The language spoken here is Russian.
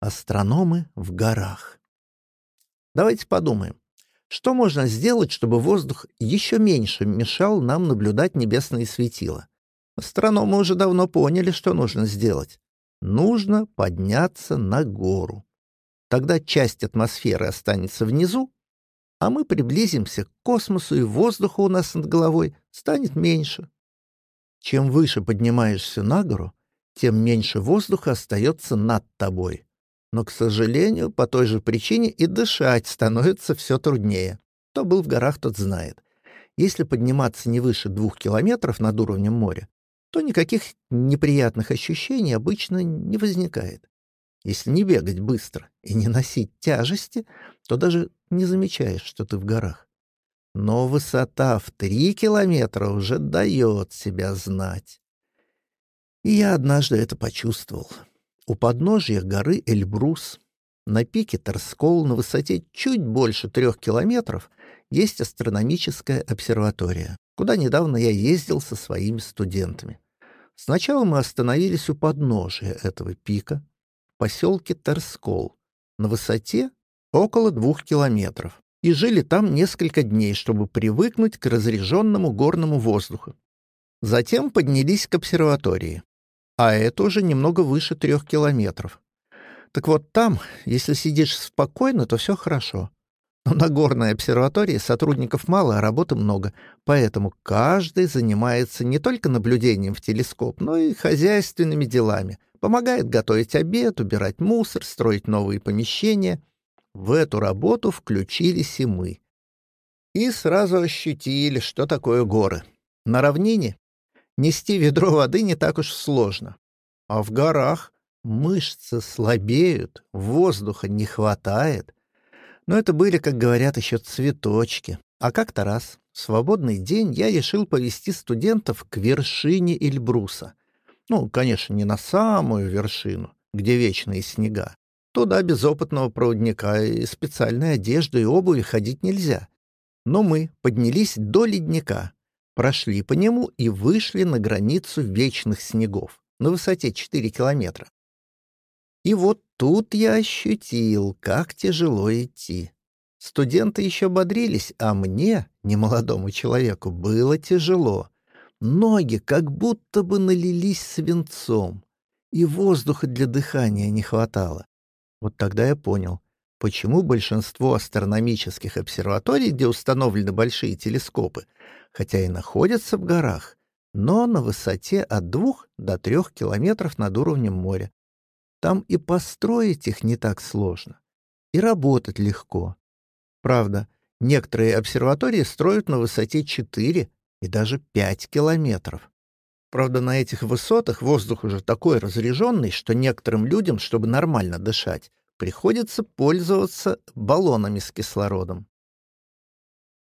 Астрономы в горах. Давайте подумаем, что можно сделать, чтобы воздух еще меньше мешал нам наблюдать небесные светила? Астрономы уже давно поняли, что нужно сделать. Нужно подняться на гору. Тогда часть атмосферы останется внизу, а мы приблизимся к космосу, и воздуха у нас над головой станет меньше. Чем выше поднимаешься на гору, тем меньше воздуха остается над тобой. Но, к сожалению, по той же причине и дышать становится все труднее. Кто был в горах, тот знает. Если подниматься не выше двух километров над уровнем моря, то никаких неприятных ощущений обычно не возникает. Если не бегать быстро и не носить тяжести, то даже не замечаешь, что ты в горах. Но высота в три километра уже дает себя знать. И я однажды это почувствовал. У подножья горы Эльбрус, на пике Торскол, на высоте чуть больше трех километров, есть астрономическая обсерватория, куда недавно я ездил со своими студентами. Сначала мы остановились у подножия этого пика, в поселке Торскол, на высоте около двух километров, и жили там несколько дней, чтобы привыкнуть к разреженному горному воздуху. Затем поднялись к обсерватории а это уже немного выше трех километров. Так вот там, если сидишь спокойно, то все хорошо. Но на горной обсерватории сотрудников мало, а работы много, поэтому каждый занимается не только наблюдением в телескоп, но и хозяйственными делами. Помогает готовить обед, убирать мусор, строить новые помещения. В эту работу включились и мы. И сразу ощутили, что такое горы. На равнине Нести ведро воды не так уж сложно. А в горах мышцы слабеют, воздуха не хватает. Но это были, как говорят, еще цветочки. А как-то раз, в свободный день, я решил повести студентов к вершине Эльбруса. Ну, конечно, не на самую вершину, где вечные снега. Туда без опытного проводника и специальной одежды и обуви ходить нельзя. Но мы поднялись до ледника, прошли по нему и вышли на границу вечных снегов на высоте 4 километра. И вот тут я ощутил, как тяжело идти. Студенты еще бодрились, а мне, немолодому человеку, было тяжело. Ноги как будто бы налились свинцом, и воздуха для дыхания не хватало. Вот тогда я понял, почему большинство астрономических обсерваторий, где установлены большие телескопы, хотя и находятся в горах, но на высоте от двух до трех километров над уровнем моря. Там и построить их не так сложно, и работать легко. Правда, некоторые обсерватории строят на высоте 4 и даже 5 километров. Правда, на этих высотах воздух уже такой разреженный, что некоторым людям, чтобы нормально дышать, приходится пользоваться баллонами с кислородом.